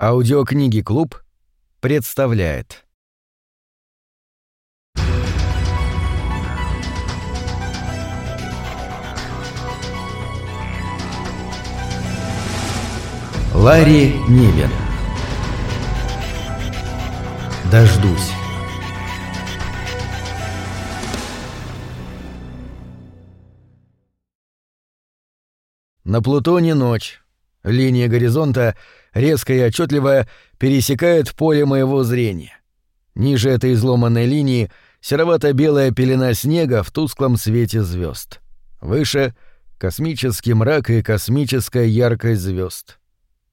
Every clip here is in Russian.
Аудиокниги «Клуб» представляет. Ларри Нивен Дождусь На Плутоне ночь. Линия горизонта, резкая и отчетливая, пересекает поле моего зрения. Ниже этой изломанной линии серовато-белая пелена снега в тусклом свете звезд. Выше — космический мрак и космическая яркость звезд.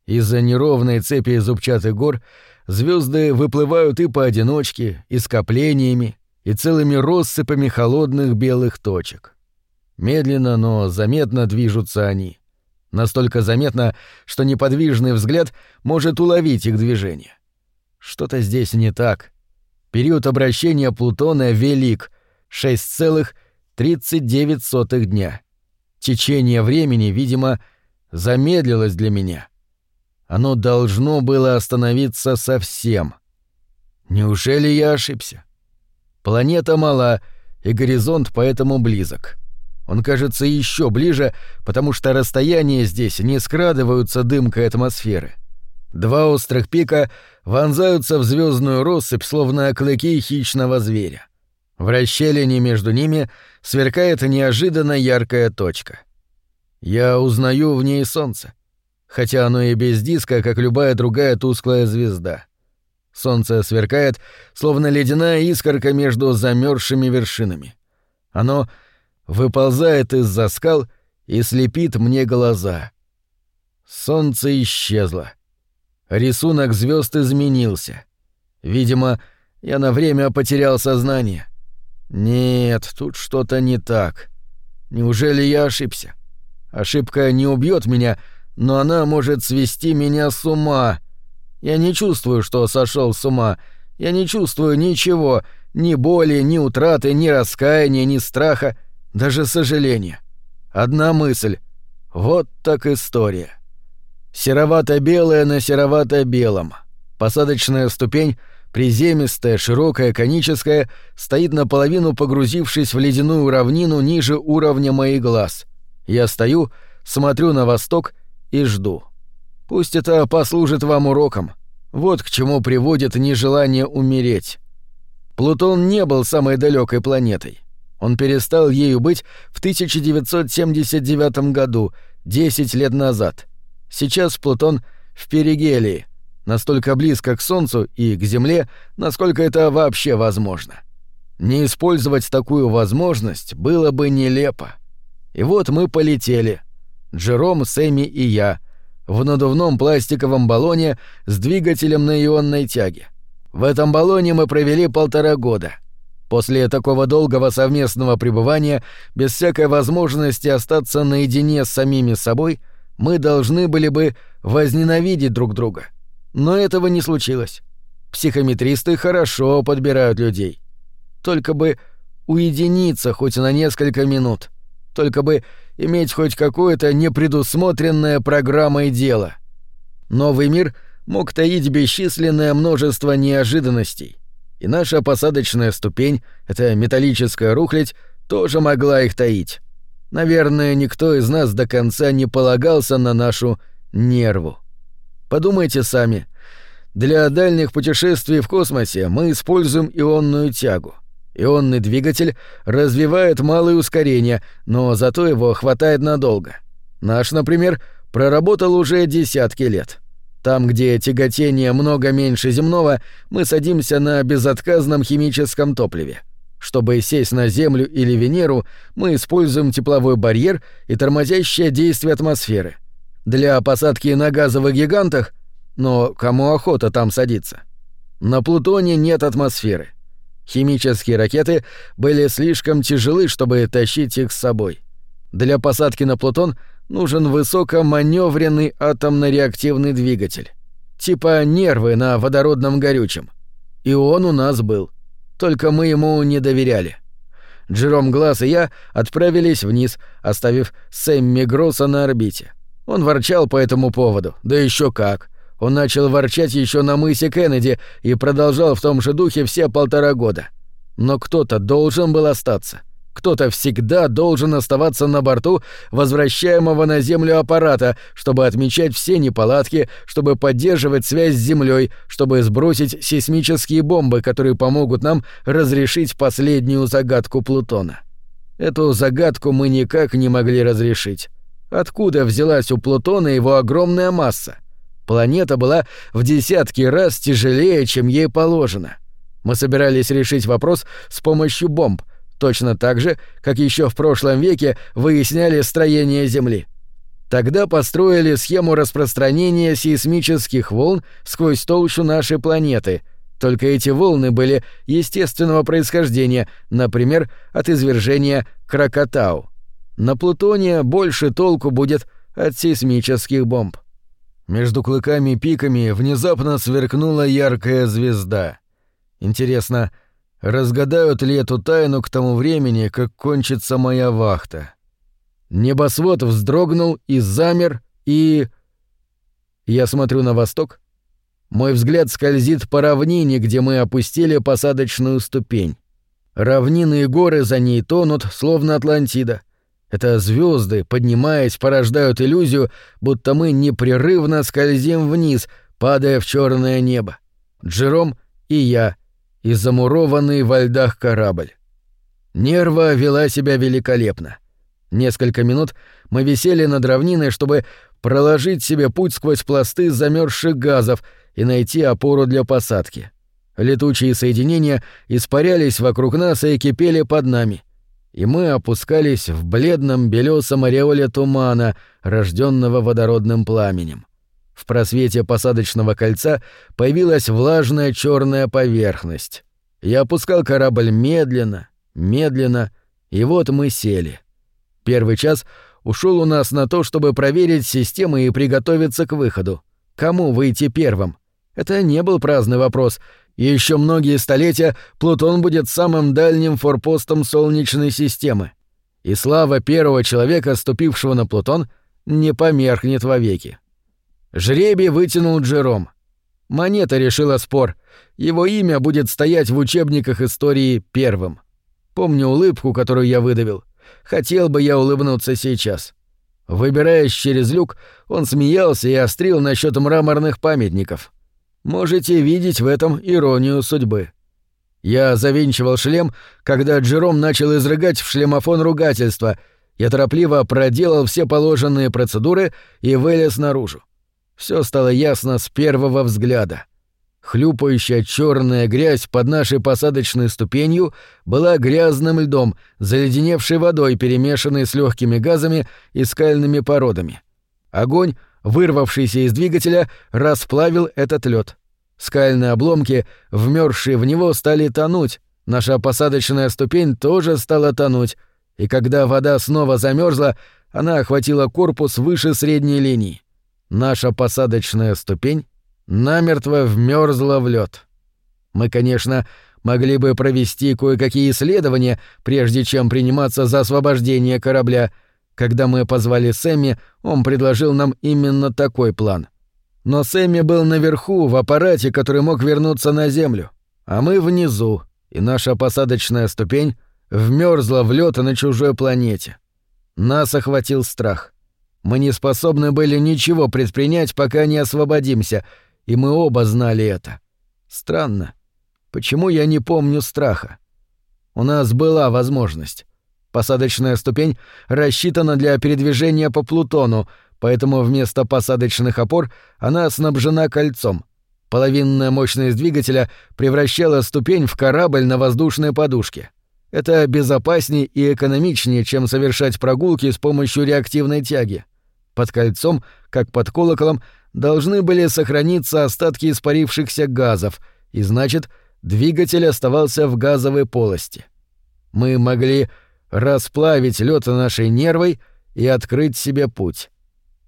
Из-за неровной цепи зубчатых гор звезды выплывают и поодиночке, и скоплениями, и целыми россыпами холодных белых точек. Медленно, но заметно движутся они — Настолько заметно, что неподвижный взгляд может уловить их движение. Что-то здесь не так. Период обращения Плутона велик — 6,39 дня. Течение времени, видимо, замедлилось для меня. Оно должно было остановиться совсем. Неужели я ошибся? Планета мала, и горизонт поэтому близок. — он кажется еще ближе, потому что расстояния здесь не скрадываются дымкой атмосферы. Два острых пика вонзаются в звездную россыпь, словно клыки хищного зверя. В расщелине между ними сверкает неожиданно яркая точка. Я узнаю в ней солнце, хотя оно и без диска, как любая другая тусклая звезда. Солнце сверкает, словно ледяная искорка между замерзшими вершинами. Оно — выползает из-за скал и слепит мне глаза. Солнце исчезло. Рисунок звезд изменился. Видимо, я на время потерял сознание. Нет, тут что-то не так. Неужели я ошибся? Ошибка не убьет меня, но она может свести меня с ума. Я не чувствую, что сошел с ума. Я не чувствую ничего, ни боли, ни утраты, ни раскаяния, ни страха даже сожаления. Одна мысль. Вот так история. Серовато-белое на серовато-белом. Посадочная ступень, приземистая, широкая, коническая, стоит наполовину погрузившись в ледяную равнину ниже уровня моих глаз. Я стою, смотрю на восток и жду. Пусть это послужит вам уроком. Вот к чему приводит нежелание умереть. Плутон не был самой далекой планетой. Он перестал ею быть в 1979 году, 10 лет назад. Сейчас Плутон в перигелии, настолько близко к Солнцу и к Земле, насколько это вообще возможно. Не использовать такую возможность было бы нелепо. И вот мы полетели. Джером, Сэмми и я. В надувном пластиковом баллоне с двигателем на ионной тяге. В этом баллоне мы провели полтора года — После такого долгого совместного пребывания, без всякой возможности остаться наедине с самими собой, мы должны были бы возненавидеть друг друга. Но этого не случилось. Психометристы хорошо подбирают людей. Только бы уединиться хоть на несколько минут. Только бы иметь хоть какое-то непредусмотренное программой дело. Новый мир мог таить бесчисленное множество неожиданностей и наша посадочная ступень, эта металлическая рухлядь, тоже могла их таить. Наверное, никто из нас до конца не полагался на нашу нерву. Подумайте сами. Для дальних путешествий в космосе мы используем ионную тягу. Ионный двигатель развивает малое ускорение, но зато его хватает надолго. Наш, например, проработал уже десятки лет. Там, где тяготение много меньше земного, мы садимся на безотказном химическом топливе. Чтобы сесть на Землю или Венеру, мы используем тепловой барьер и тормозящее действие атмосферы. Для посадки на газовых гигантах, но кому охота там садиться? На Плутоне нет атмосферы. Химические ракеты были слишком тяжелы, чтобы тащить их с собой. Для посадки на Плутон — нужен высокоманевренный атомно-реактивный двигатель. Типа нервы на водородном горючем. И он у нас был. Только мы ему не доверяли. Джером Глаз и я отправились вниз, оставив Сэмми Гросса на орбите. Он ворчал по этому поводу, да еще как. Он начал ворчать еще на мысе Кеннеди и продолжал в том же духе все полтора года. Но кто-то должен был остаться. Кто-то всегда должен оставаться на борту возвращаемого на Землю аппарата, чтобы отмечать все неполадки, чтобы поддерживать связь с Землей, чтобы сбросить сейсмические бомбы, которые помогут нам разрешить последнюю загадку Плутона. Эту загадку мы никак не могли разрешить. Откуда взялась у Плутона его огромная масса? Планета была в десятки раз тяжелее, чем ей положено. Мы собирались решить вопрос с помощью бомб, точно так же, как еще в прошлом веке выясняли строение Земли. Тогда построили схему распространения сейсмических волн сквозь толщу нашей планеты. Только эти волны были естественного происхождения, например, от извержения Кракатау. На Плутоне больше толку будет от сейсмических бомб. Между клыками и пиками внезапно сверкнула яркая звезда. Интересно, разгадают ли эту тайну к тому времени, как кончится моя вахта? Небосвод вздрогнул и замер, и... Я смотрю на восток. Мой взгляд скользит по равнине, где мы опустили посадочную ступень. Равнины и горы за ней тонут, словно Атлантида. Это звезды, поднимаясь, порождают иллюзию, будто мы непрерывно скользим вниз, падая в черное небо. Джером и я, и замурованный во льдах корабль. Нерва вела себя великолепно. Несколько минут мы висели над равниной, чтобы проложить себе путь сквозь пласты замерзших газов и найти опору для посадки. Летучие соединения испарялись вокруг нас и кипели под нами — и мы опускались в бледном белесом ореоле тумана, рожденного водородным пламенем. В просвете посадочного кольца появилась влажная черная поверхность. Я опускал корабль медленно, медленно, и вот мы сели. Первый час ушел у нас на то, чтобы проверить системы и приготовиться к выходу. Кому выйти первым? Это не был праздный вопрос, еще многие столетия Плутон будет самым дальним форпостом Солнечной системы. И слава первого человека, ступившего на Плутон, не померкнет вовеки. Жребий вытянул Джером. Монета решила спор. Его имя будет стоять в учебниках истории первым. Помню улыбку, которую я выдавил. Хотел бы я улыбнуться сейчас. Выбираясь через люк, он смеялся и острил насчет мраморных памятников. Можете видеть в этом иронию судьбы. Я завинчивал шлем, когда Джером начал изрыгать в шлемофон ругательства. Я торопливо проделал все положенные процедуры и вылез наружу. Все стало ясно с первого взгляда. Хлюпающая черная грязь под нашей посадочной ступенью была грязным льдом, заледеневшей водой, перемешанной с легкими газами и скальными породами. Огонь вырвавшийся из двигателя, расплавил этот лед. Скальные обломки, вмерзшие в него, стали тонуть, наша посадочная ступень тоже стала тонуть, и когда вода снова замерзла, она охватила корпус выше средней линии. Наша посадочная ступень намертво вмерзла в лед. Мы, конечно, могли бы провести кое-какие исследования, прежде чем приниматься за освобождение корабля — когда мы позвали Сэмми, он предложил нам именно такой план. Но Сэмми был наверху, в аппарате, который мог вернуться на Землю, а мы внизу, и наша посадочная ступень вмерзла в лед на чужой планете. Нас охватил страх. Мы не способны были ничего предпринять, пока не освободимся, и мы оба знали это. Странно. Почему я не помню страха? У нас была возможность. Посадочная ступень рассчитана для передвижения по Плутону, поэтому вместо посадочных опор она снабжена кольцом. Половинная мощность двигателя превращала ступень в корабль на воздушной подушке. Это безопаснее и экономичнее, чем совершать прогулки с помощью реактивной тяги. Под кольцом, как под колоколом, должны были сохраниться остатки испарившихся газов, и значит, двигатель оставался в газовой полости. Мы могли расплавить лед нашей нервой и открыть себе путь.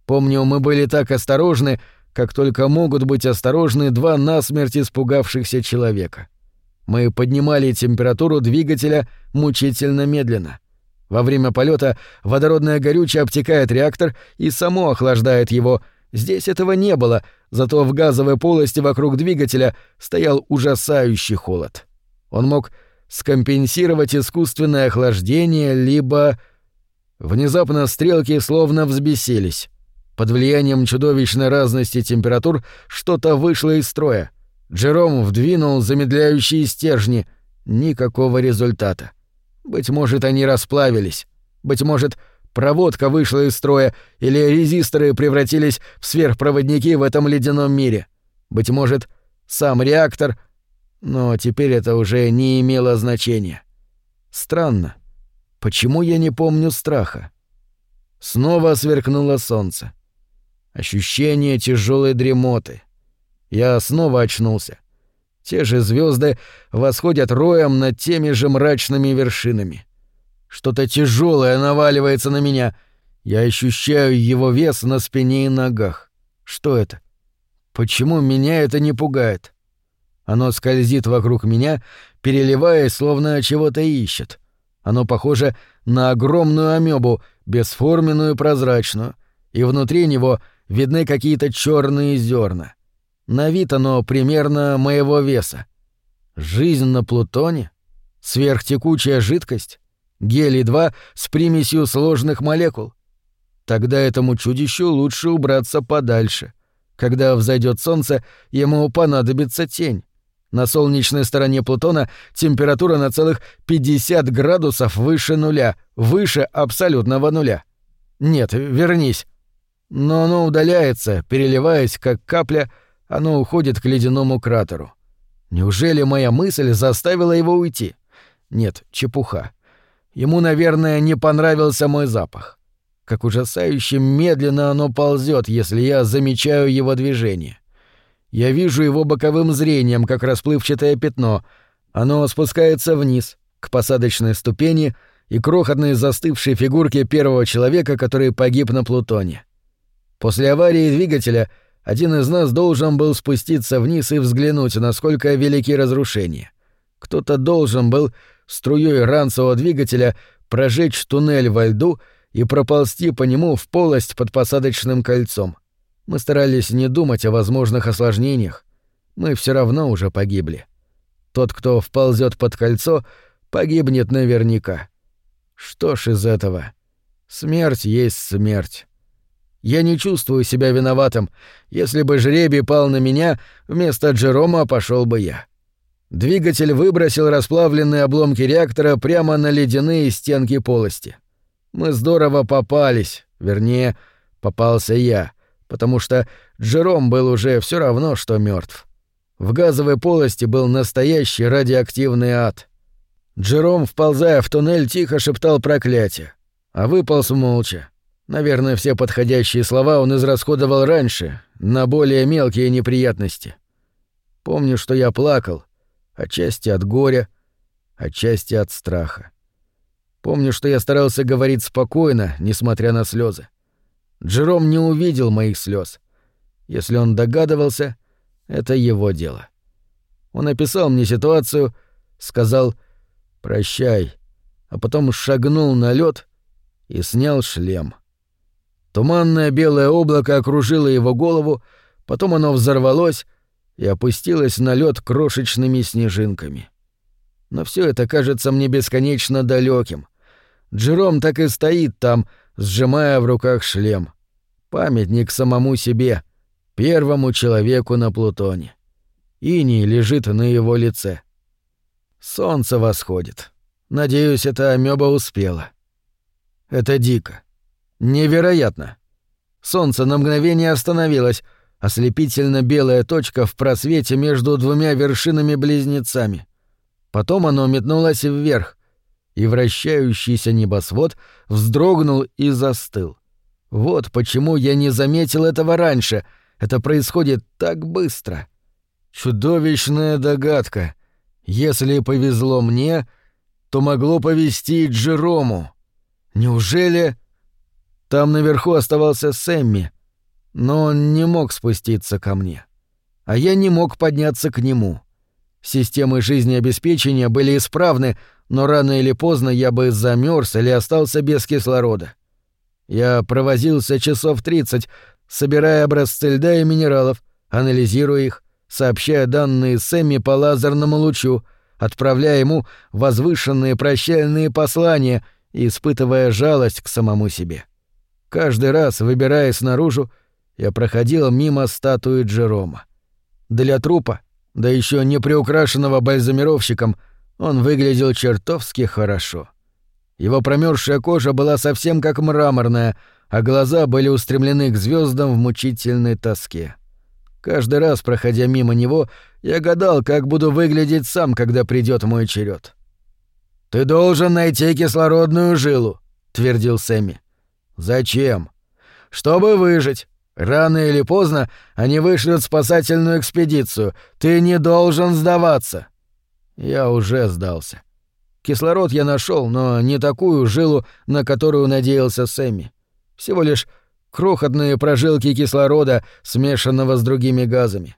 Помню, мы были так осторожны, как только могут быть осторожны два насмерть испугавшихся человека. Мы поднимали температуру двигателя мучительно медленно. Во время полета водородное горючее обтекает реактор и само охлаждает его, Здесь этого не было, зато в газовой полости вокруг двигателя стоял ужасающий холод. Он мог скомпенсировать искусственное охлаждение, либо... Внезапно стрелки словно взбесились. Под влиянием чудовищной разности температур что-то вышло из строя. Джером вдвинул замедляющие стержни. Никакого результата. Быть может, они расплавились. Быть может, проводка вышла из строя, или резисторы превратились в сверхпроводники в этом ледяном мире. Быть может, сам реактор... Но теперь это уже не имело значения. Странно. Почему я не помню страха? Снова сверкнуло солнце. Ощущение тяжелой дремоты. Я снова очнулся. Те же звезды восходят роем над теми же мрачными вершинами. Что-то тяжелое наваливается на меня. Я ощущаю его вес на спине и ногах. Что это? Почему меня это не пугает? Оно скользит вокруг меня, переливаясь, словно чего-то ищет. Оно похоже на огромную амебу, бесформенную прозрачную, и внутри него видны какие-то черные зерна. На вид оно примерно моего веса. Жизнь на Плутоне? Сверхтекучая жидкость? Гелий-2 с примесью сложных молекул? Тогда этому чудищу лучше убраться подальше. Когда взойдет солнце, ему понадобится тень. На солнечной стороне Плутона температура на целых 50 градусов выше нуля, выше абсолютного нуля. Нет, вернись. Но оно удаляется, переливаясь, как капля, оно уходит к ледяному кратеру. Неужели моя мысль заставила его уйти? Нет, чепуха. Ему, наверное, не понравился мой запах. Как ужасающе медленно оно ползет, если я замечаю его движение. Я вижу его боковым зрением, как расплывчатое пятно. Оно спускается вниз, к посадочной ступени и крохотной застывшей фигурке первого человека, который погиб на Плутоне. После аварии двигателя — один из нас должен был спуститься вниз и взглянуть, насколько велики разрушения. Кто-то должен был струей ранцевого двигателя прожечь туннель во льду и проползти по нему в полость под посадочным кольцом. Мы старались не думать о возможных осложнениях. Мы все равно уже погибли. Тот, кто вползет под кольцо, погибнет наверняка. Что ж из этого? Смерть есть смерть. Я не чувствую себя виноватым. Если бы жребий пал на меня, вместо Джерома пошел бы я. Двигатель выбросил расплавленные обломки реактора прямо на ледяные стенки полости. Мы здорово попались, вернее, попался я, потому что Джером был уже все равно, что мертв. В газовой полости был настоящий радиоактивный ад. Джером, вползая в туннель, тихо шептал проклятие, а выполз молча. Наверное, все подходящие слова он израсходовал раньше, на более мелкие неприятности. Помню, что я плакал, отчасти от горя, отчасти от страха. Помню, что я старался говорить спокойно, несмотря на слезы. Джером не увидел моих слез. Если он догадывался, это его дело. Он описал мне ситуацию, сказал «прощай», а потом шагнул на лед и снял шлем. Туманное белое облако окружило его голову, потом оно взорвалось и опустилось на лед крошечными снежинками. Но все это кажется мне бесконечно далеким. Джером так и стоит там, сжимая в руках шлем. Памятник самому себе, первому человеку на Плутоне. Иний лежит на его лице. Солнце восходит. Надеюсь, эта амеба успела. Это дико. Невероятно. Солнце на мгновение остановилось, ослепительно белая точка в просвете между двумя вершинами-близнецами. Потом оно метнулось вверх, и вращающийся небосвод вздрогнул и застыл. Вот почему я не заметил этого раньше. Это происходит так быстро. Чудовищная догадка. Если повезло мне, то могло повезти и Джерому. Неужели... Там наверху оставался Сэмми, но он не мог спуститься ко мне. А я не мог подняться к нему. Системы жизнеобеспечения были исправны, но рано или поздно я бы замерз или остался без кислорода. Я провозился часов тридцать, собирая образцы льда и минералов, анализируя их, сообщая данные Сэмми по лазерному лучу, отправляя ему возвышенные прощальные послания и испытывая жалость к самому себе. Каждый раз, выбираясь наружу, я проходил мимо статуи Джерома. Для трупа, да еще не приукрашенного бальзамировщиком, он выглядел чертовски хорошо. Его промерзшая кожа была совсем как мраморная, а глаза были устремлены к звездам в мучительной тоске. Каждый раз, проходя мимо него, я гадал, как буду выглядеть сам, когда придет мой черед. «Ты должен найти кислородную жилу», — твердил Сэмми. «Зачем?» «Чтобы выжить. Рано или поздно они вышлют спасательную экспедицию. Ты не должен сдаваться». Я уже сдался. Кислород я нашел, но не такую жилу, на которую надеялся Сэмми. Всего лишь крохотные прожилки кислорода, смешанного с другими газами.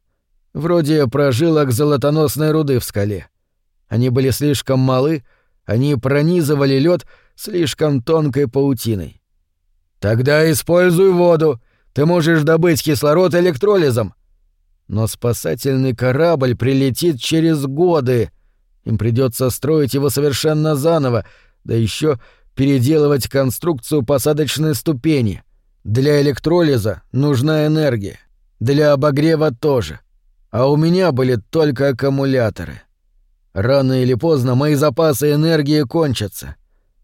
Вроде прожилок золотоносной руды в скале. Они были слишком малы, они пронизывали лед слишком тонкой паутиной. «Тогда используй воду. Ты можешь добыть кислород электролизом». Но спасательный корабль прилетит через годы. Им придется строить его совершенно заново, да еще переделывать конструкцию посадочной ступени. Для электролиза нужна энергия. Для обогрева тоже. А у меня были только аккумуляторы. Рано или поздно мои запасы энергии кончатся.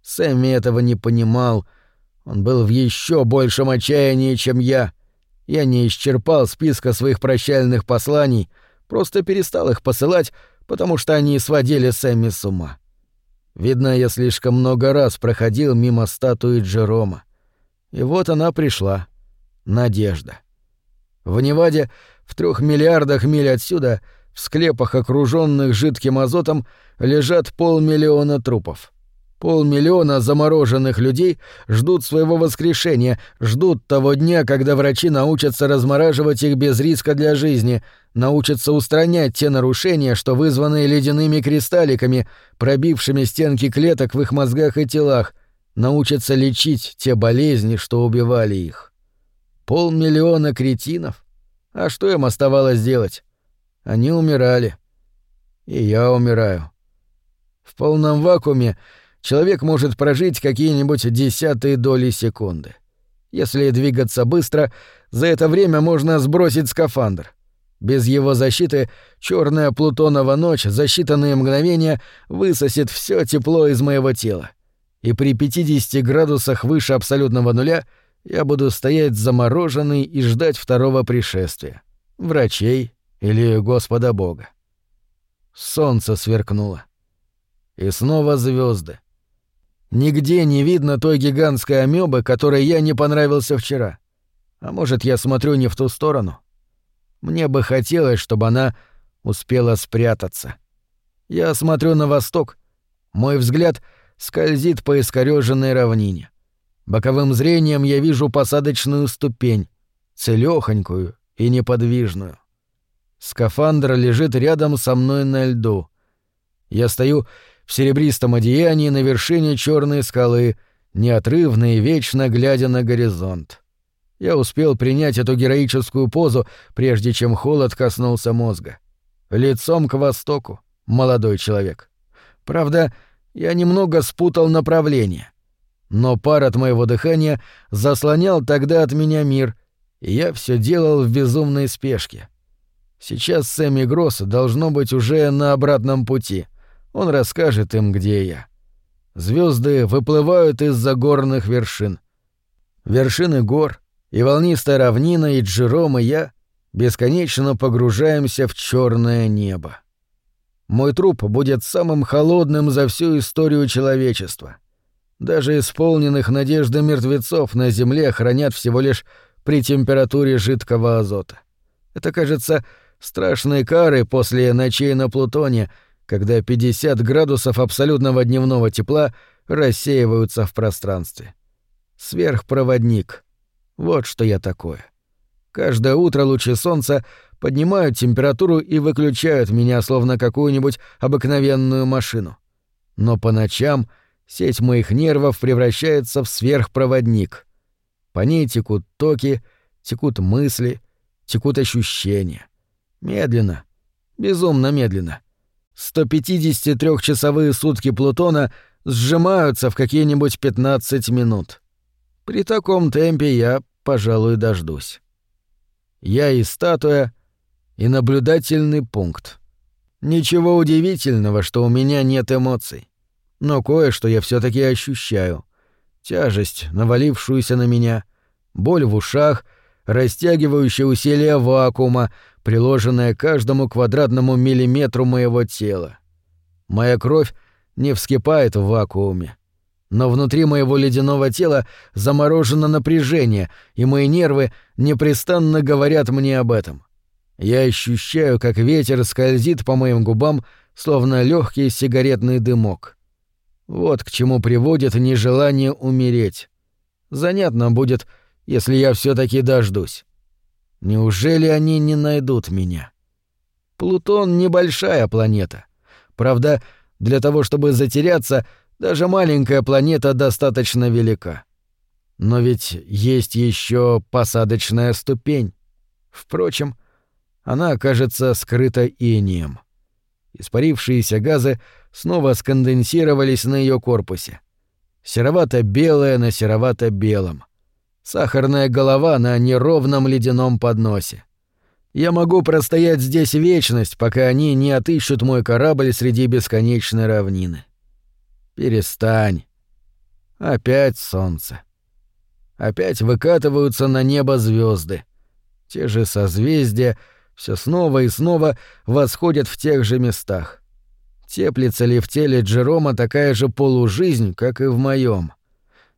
Сэмми этого не понимал, он был в еще большем отчаянии, чем я. Я не исчерпал списка своих прощальных посланий, просто перестал их посылать, потому что они сводили Сэмми с ума. Видно, я слишком много раз проходил мимо статуи Джерома. И вот она пришла. Надежда. В Неваде, в трех миллиардах миль отсюда, в склепах, окруженных жидким азотом, лежат полмиллиона трупов. Полмиллиона замороженных людей ждут своего воскрешения, ждут того дня, когда врачи научатся размораживать их без риска для жизни, научатся устранять те нарушения, что вызваны ледяными кристалликами, пробившими стенки клеток в их мозгах и телах, научатся лечить те болезни, что убивали их. Полмиллиона кретинов? А что им оставалось делать? Они умирали. И я умираю. В полном вакууме человек может прожить какие-нибудь десятые доли секунды. Если двигаться быстро, за это время можно сбросить скафандр. Без его защиты черная Плутонова ночь за считанные мгновения высосет все тепло из моего тела. И при 50 градусах выше абсолютного нуля я буду стоять замороженный и ждать второго пришествия. Врачей или Господа Бога. Солнце сверкнуло. И снова звезды. Нигде не видно той гигантской амебы, которой я не понравился вчера. А может, я смотрю не в ту сторону? Мне бы хотелось, чтобы она успела спрятаться. Я смотрю на восток. Мой взгляд скользит по искорёженной равнине. Боковым зрением я вижу посадочную ступень, целёхонькую и неподвижную. Скафандр лежит рядом со мной на льду. Я стою в серебристом одеянии на вершине черной скалы, неотрывно и вечно глядя на горизонт. Я успел принять эту героическую позу, прежде чем холод коснулся мозга. Лицом к востоку, молодой человек. Правда, я немного спутал направление. Но пар от моего дыхания заслонял тогда от меня мир, и я все делал в безумной спешке. Сейчас Сэмми Гросс должно быть уже на обратном пути — он расскажет им, где я. Звезды выплывают из-за горных вершин. Вершины гор и волнистая равнина, и Джером, и я бесконечно погружаемся в черное небо. Мой труп будет самым холодным за всю историю человечества. Даже исполненных надежды мертвецов на Земле хранят всего лишь при температуре жидкого азота. Это, кажется, страшной карой после ночей на Плутоне — когда 50 градусов абсолютного дневного тепла рассеиваются в пространстве. Сверхпроводник. Вот что я такое. Каждое утро лучи солнца поднимают температуру и выключают меня, словно какую-нибудь обыкновенную машину. Но по ночам сеть моих нервов превращается в сверхпроводник. По ней текут токи, Текут мысли, текут ощущения. Медленно, безумно медленно. 153-часовые сутки Плутона сжимаются в какие-нибудь 15 минут. При таком темпе я, пожалуй, дождусь. Я и статуя, и наблюдательный пункт. Ничего удивительного, что у меня нет эмоций. Но кое-что я все таки ощущаю. Тяжесть, навалившуюся на меня, боль в ушах, растягивающее усилие вакуума, приложенное каждому квадратному миллиметру моего тела. Моя кровь не вскипает в вакууме. Но внутри моего ледяного тела заморожено напряжение, и мои нервы непрестанно говорят мне об этом. Я ощущаю, как ветер скользит по моим губам, словно легкий сигаретный дымок. Вот к чему приводит нежелание умереть. Занятно будет, если я все таки дождусь. Неужели они не найдут меня? Плутон — небольшая планета. Правда, для того, чтобы затеряться, даже маленькая планета достаточно велика. Но ведь есть еще посадочная ступень. Впрочем, она окажется скрыта инием. Испарившиеся газы снова сконденсировались на ее корпусе. Серовато-белое на серовато-белом. Сахарная голова на неровном ледяном подносе. Я могу простоять здесь вечность, пока они не отыщут мой корабль среди бесконечной равнины. Перестань. Опять солнце. Опять выкатываются на небо звезды. Те же созвездия все снова и снова восходят в тех же местах. Теплится ли в теле Джерома такая же полужизнь, как и в моем?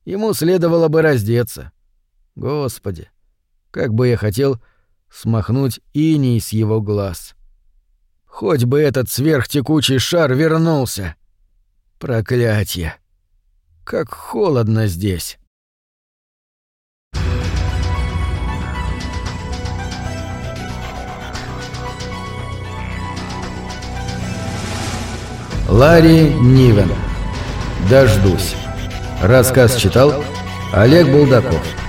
Ему следовало бы раздеться. Господи, как бы я хотел смахнуть иней с его глаз. Хоть бы этот сверхтекучий шар вернулся. Проклятье! Как холодно здесь! Ларри Нивен. Дождусь. Рассказ читал Олег Булдаков.